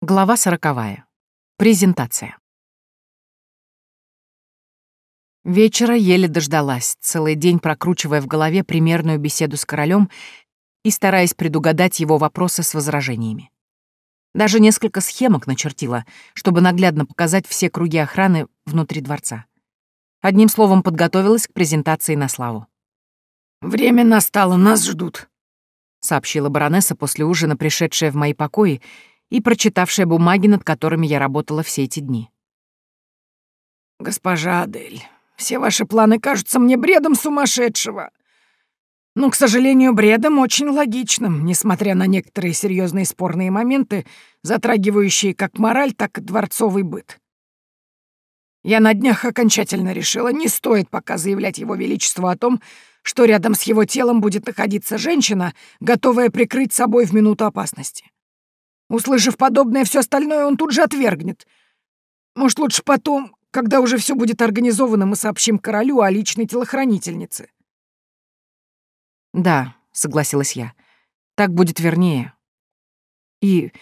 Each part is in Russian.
Глава сороковая. Презентация. Вечера еле дождалась, целый день прокручивая в голове примерную беседу с королем и стараясь предугадать его вопросы с возражениями. Даже несколько схемок начертила, чтобы наглядно показать все круги охраны внутри дворца. Одним словом, подготовилась к презентации на славу. «Время настало, нас ждут», — сообщила баронесса после ужина, пришедшая в мои покои и прочитавшая бумаги, над которыми я работала все эти дни. «Госпожа Адель, все ваши планы кажутся мне бредом сумасшедшего. Но, к сожалению, бредом очень логичным, несмотря на некоторые серьезные спорные моменты, затрагивающие как мораль, так и дворцовый быт. Я на днях окончательно решила, не стоит пока заявлять его величеству о том, что рядом с его телом будет находиться женщина, готовая прикрыть собой в минуту опасности. Услышав подобное, все остальное он тут же отвергнет. Может, лучше потом, когда уже все будет организовано, мы сообщим королю о личной телохранительнице. Да, согласилась я. Так будет вернее. И,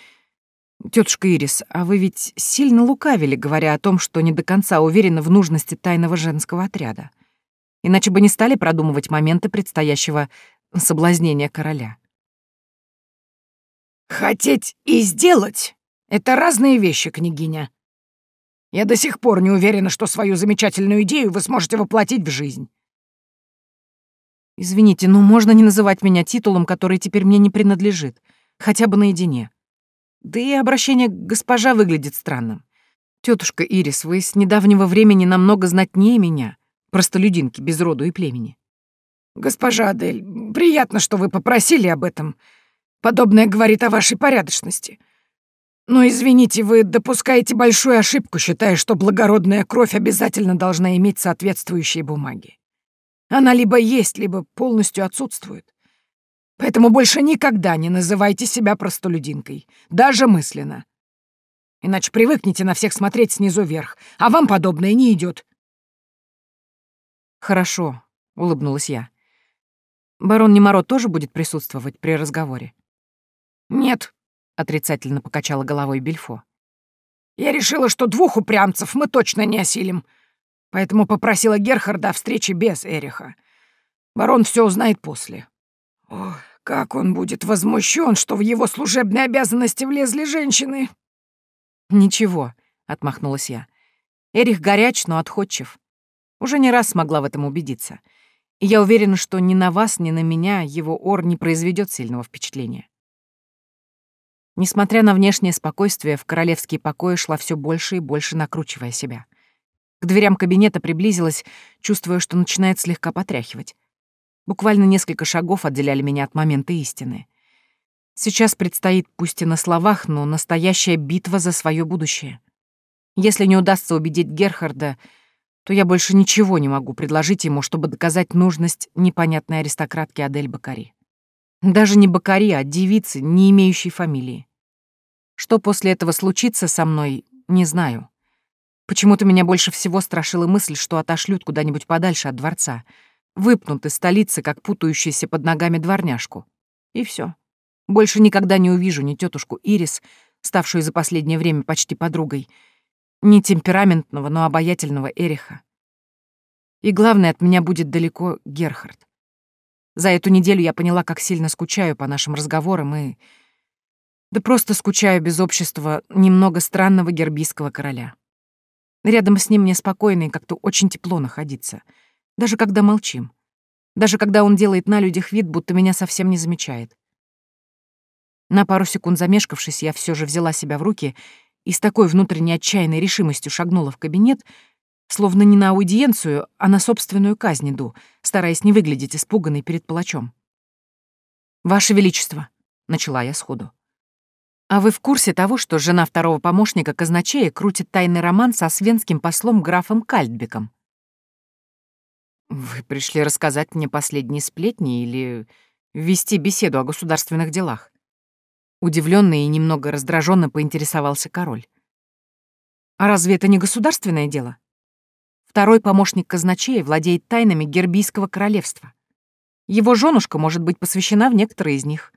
тетушка Ирис, а вы ведь сильно лукавили, говоря о том, что не до конца уверены в нужности тайного женского отряда. Иначе бы не стали продумывать моменты предстоящего соблазнения короля. «Хотеть и сделать — это разные вещи, княгиня. Я до сих пор не уверена, что свою замечательную идею вы сможете воплотить в жизнь». «Извините, но можно не называть меня титулом, который теперь мне не принадлежит, хотя бы наедине. Да и обращение госпожа выглядит странным. Тетушка Ирис, вы с недавнего времени намного знатнее меня, простолюдинки без роду и племени». «Госпожа Адель, приятно, что вы попросили об этом», Подобное говорит о вашей порядочности. Но, извините, вы допускаете большую ошибку, считая, что благородная кровь обязательно должна иметь соответствующие бумаги. Она либо есть, либо полностью отсутствует. Поэтому больше никогда не называйте себя простолюдинкой, даже мысленно. Иначе привыкните на всех смотреть снизу вверх, а вам подобное не идет. Хорошо, улыбнулась я. Барон Немаро тоже будет присутствовать при разговоре. «Нет», — отрицательно покачала головой Бельфо. «Я решила, что двух упрямцев мы точно не осилим, поэтому попросила Герхарда о встрече без Эриха. Барон все узнает после. Ох, как он будет возмущен, что в его служебные обязанности влезли женщины!» «Ничего», — отмахнулась я. «Эрих горяч, но отходчив. Уже не раз смогла в этом убедиться. И я уверена, что ни на вас, ни на меня его ор не произведет сильного впечатления. Несмотря на внешнее спокойствие, в королевские покои шла все больше и больше накручивая себя. К дверям кабинета приблизилась, чувствуя, что начинает слегка потряхивать. Буквально несколько шагов отделяли меня от момента истины. Сейчас предстоит, пусть и на словах, но настоящая битва за свое будущее. Если не удастся убедить Герхарда, то я больше ничего не могу предложить ему, чтобы доказать нужность непонятной аристократки Адель Бакари. Даже не Бакари, а девицы, не имеющей фамилии. Что после этого случится со мной, не знаю. Почему-то меня больше всего страшила мысль, что отошлют куда-нибудь подальше от дворца, выпнут из столицы, как путающуюся под ногами дворняжку. И все. Больше никогда не увижу ни тетушку Ирис, ставшую за последнее время почти подругой, ни темпераментного, но обаятельного Эриха. И главное, от меня будет далеко Герхард. За эту неделю я поняла, как сильно скучаю по нашим разговорам и... Да просто скучаю без общества немного странного гербийского короля. Рядом с ним мне спокойно и как-то очень тепло находиться. Даже когда молчим. Даже когда он делает на людях вид, будто меня совсем не замечает. На пару секунд замешкавшись, я все же взяла себя в руки и с такой внутренней отчаянной решимостью шагнула в кабинет, Словно не на аудиенцию, а на собственную казнь иду, стараясь не выглядеть испуганной перед палачом. «Ваше Величество», — начала я сходу. «А вы в курсе того, что жена второго помощника казначея крутит тайный роман со свенским послом графом Кальдбеком?» «Вы пришли рассказать мне последние сплетни или вести беседу о государственных делах?» Удивленный и немного раздраженно поинтересовался король. «А разве это не государственное дело?» Второй помощник казначея владеет тайнами Гербийского королевства. Его женушка может быть посвящена в некоторые из них.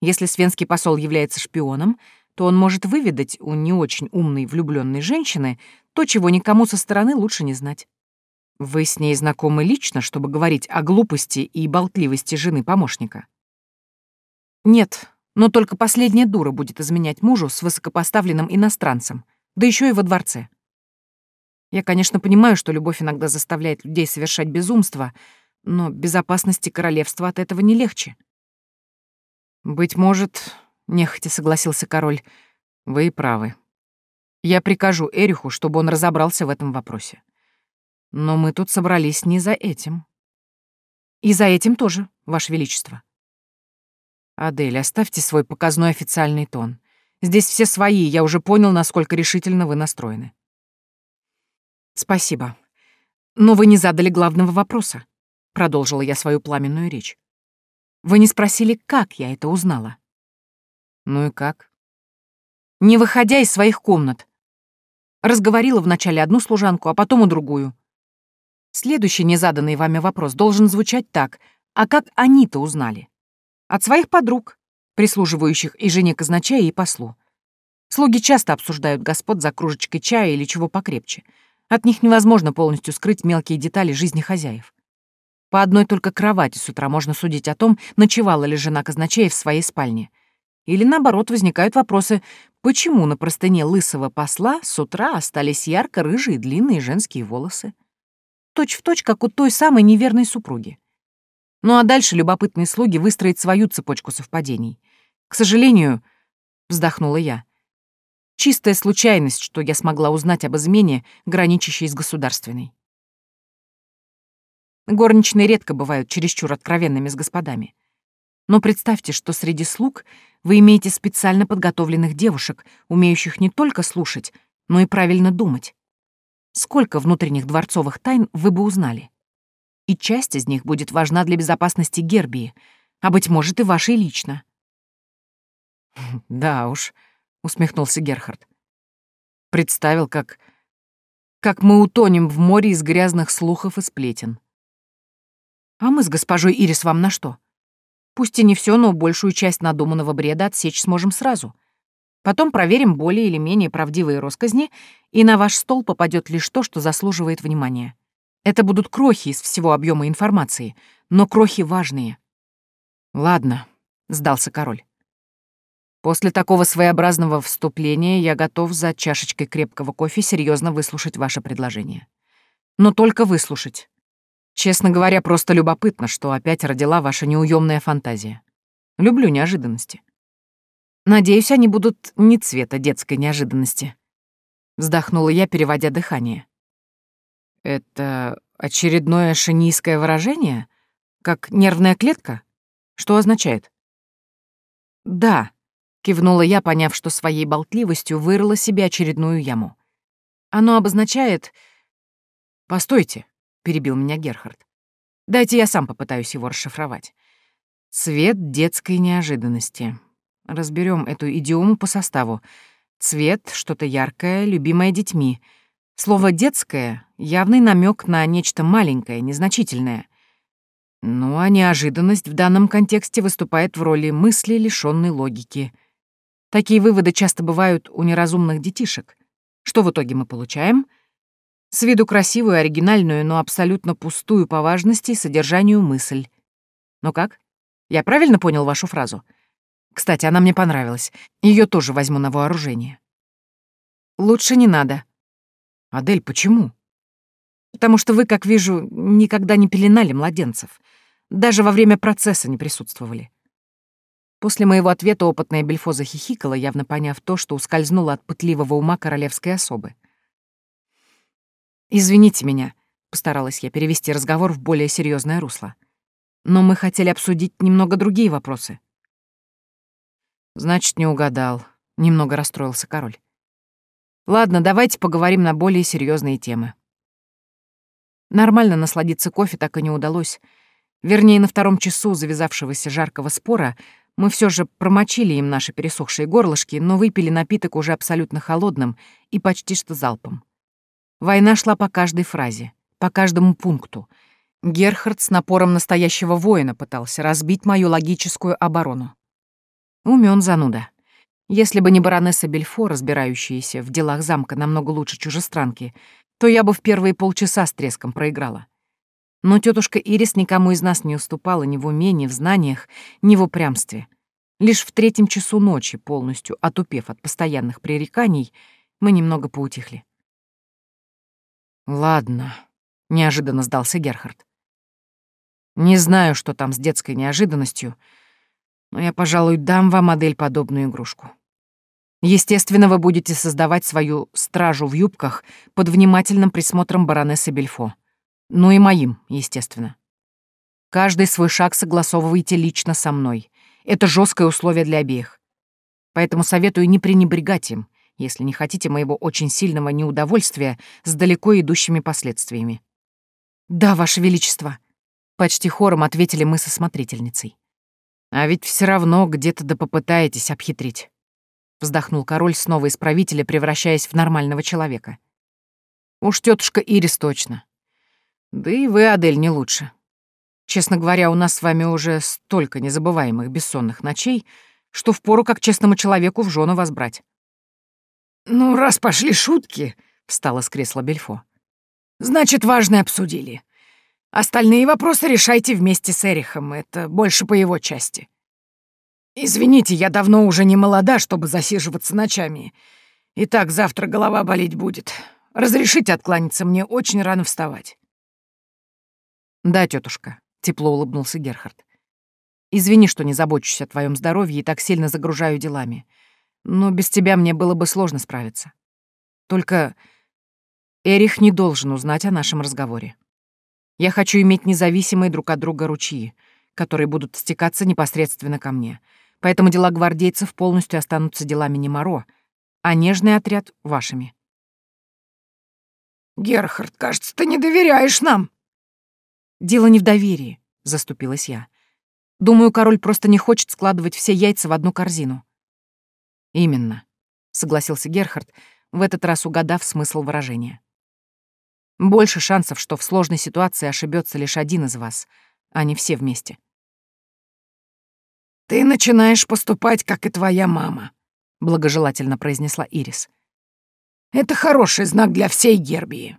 Если свенский посол является шпионом, то он может выведать у не очень умной влюбленной женщины то, чего никому со стороны лучше не знать. Вы с ней знакомы лично, чтобы говорить о глупости и болтливости жены помощника? Нет, но только последняя дура будет изменять мужу с высокопоставленным иностранцем, да еще и во дворце. Я, конечно, понимаю, что любовь иногда заставляет людей совершать безумство, но безопасности королевства от этого не легче. «Быть может, — нехотя согласился король, — вы и правы. Я прикажу Эриху, чтобы он разобрался в этом вопросе. Но мы тут собрались не за этим. И за этим тоже, Ваше Величество. Адель, оставьте свой показной официальный тон. Здесь все свои, я уже понял, насколько решительно вы настроены. Спасибо. Но вы не задали главного вопроса. Продолжила я свою пламенную речь. Вы не спросили, как я это узнала. Ну и как? Не выходя из своих комнат. Разговорила вначале одну служанку, а потом и другую. Следующий незаданный вами вопрос должен звучать так. А как они-то узнали? От своих подруг, прислуживающих и жене казначея, и послу. Слуги часто обсуждают господ за кружечкой чая или чего покрепче. От них невозможно полностью скрыть мелкие детали жизни хозяев. По одной только кровати с утра можно судить о том, ночевала ли жена казначея в своей спальне. Или, наоборот, возникают вопросы, почему на простыне лысого посла с утра остались ярко-рыжие длинные женские волосы? Точь в точь, как у той самой неверной супруги. Ну а дальше любопытные слуги выстроят свою цепочку совпадений. К сожалению, вздохнула я, чистая случайность, что я смогла узнать об измене, граничащей с государственной. Горничные редко бывают чересчур откровенными с господами. Но представьте, что среди слуг вы имеете специально подготовленных девушек, умеющих не только слушать, но и правильно думать. Сколько внутренних дворцовых тайн вы бы узнали? И часть из них будет важна для безопасности Гербии, а, быть может, и вашей лично. «Да уж», — усмехнулся Герхард. Представил, как... как мы утонем в море из грязных слухов и сплетен. А мы с госпожой Ирис вам на что? Пусть и не все, но большую часть надуманного бреда отсечь сможем сразу. Потом проверим более или менее правдивые росказни, и на ваш стол попадет лишь то, что заслуживает внимания. Это будут крохи из всего объема информации, но крохи важные. Ладно, сдался король. После такого своеобразного вступления я готов за чашечкой крепкого кофе серьезно выслушать ваше предложение. Но только выслушать. Честно говоря, просто любопытно, что опять родила ваша неуемная фантазия. Люблю неожиданности. Надеюсь, они будут не цвета детской неожиданности. Вздохнула я, переводя дыхание. Это очередное шенийское выражение? Как нервная клетка? Что означает? Да, кивнула я, поняв, что своей болтливостью вырыла себе очередную яму. Оно обозначает... Постойте, — перебил меня Герхард. «Дайте я сам попытаюсь его расшифровать. Цвет детской неожиданности. Разберем эту идиому по составу. Цвет — что-то яркое, любимое детьми. Слово «детское» — явный намек на нечто маленькое, незначительное. Ну а неожиданность в данном контексте выступает в роли мысли, лишённой логики. Такие выводы часто бывают у неразумных детишек. Что в итоге мы получаем — с виду красивую, оригинальную, но абсолютно пустую по важности и содержанию мысль. Ну как? Я правильно понял вашу фразу? Кстати, она мне понравилась. Ее тоже возьму на вооружение. Лучше не надо. Адель, почему? Потому что вы, как вижу, никогда не пеленали младенцев. Даже во время процесса не присутствовали. После моего ответа опытная Бельфо захихикала, явно поняв то, что ускользнуло от пытливого ума королевской особы. «Извините меня», — постаралась я перевести разговор в более серьезное русло. «Но мы хотели обсудить немного другие вопросы». «Значит, не угадал», — немного расстроился король. «Ладно, давайте поговорим на более серьезные темы». Нормально насладиться кофе так и не удалось. Вернее, на втором часу завязавшегося жаркого спора мы все же промочили им наши пересохшие горлышки, но выпили напиток уже абсолютно холодным и почти что залпом. Война шла по каждой фразе, по каждому пункту. Герхард с напором настоящего воина пытался разбить мою логическую оборону. Умён зануда. Если бы не баронесса Бельфо, разбирающаяся в делах замка намного лучше чужестранки, то я бы в первые полчаса с треском проиграла. Но тетушка Ирис никому из нас не уступала ни в уме, ни в знаниях, ни в упрямстве. Лишь в третьем часу ночи, полностью отупев от постоянных пререканий, мы немного поутихли. «Ладно», — неожиданно сдался Герхард. «Не знаю, что там с детской неожиданностью, но я, пожалуй, дам вам модель подобную игрушку. Естественно, вы будете создавать свою стражу в юбках под внимательным присмотром баронессы Бельфо. Ну и моим, естественно. Каждый свой шаг согласовывайте лично со мной. Это жесткое условие для обеих. Поэтому советую не пренебрегать им, если не хотите моего очень сильного неудовольствия с далеко идущими последствиями. «Да, Ваше Величество», — почти хором ответили мы со смотрительницей. «А ведь все равно где-то да попытаетесь обхитрить» вздохнул король снова из правителя, превращаясь в нормального человека. Уж тетушка Ирис точно. Да и вы, Адель, не лучше. Честно говоря, у нас с вами уже столько незабываемых бессонных ночей, что впору как честному человеку в жену вас брать. «Ну, раз пошли шутки», — встала с кресла Бельфо, «значит, важное обсудили. Остальные вопросы решайте вместе с Эрихом, это больше по его части». «Извините, я давно уже не молода, чтобы засиживаться ночами. И так завтра голова болеть будет. Разрешите откланяться, мне очень рано вставать». «Да, тетушка», — тепло улыбнулся Герхард. «Извини, что не забочусь о твоем здоровье и так сильно загружаю делами. Но без тебя мне было бы сложно справиться. Только Эрих не должен узнать о нашем разговоре. Я хочу иметь независимые друг от друга ручьи, которые будут стекаться непосредственно ко мне — поэтому дела гвардейцев полностью останутся делами Немаро, а нежный отряд — вашими. «Герхард, кажется, ты не доверяешь нам». «Дело не в доверии», — заступилась я. «Думаю, король просто не хочет складывать все яйца в одну корзину». «Именно», — согласился Герхард, в этот раз угадав смысл выражения. «Больше шансов, что в сложной ситуации ошибется лишь один из вас, а не все вместе». «Ты начинаешь поступать, как и твоя мама», — благожелательно произнесла Ирис. «Это хороший знак для всей Гербии».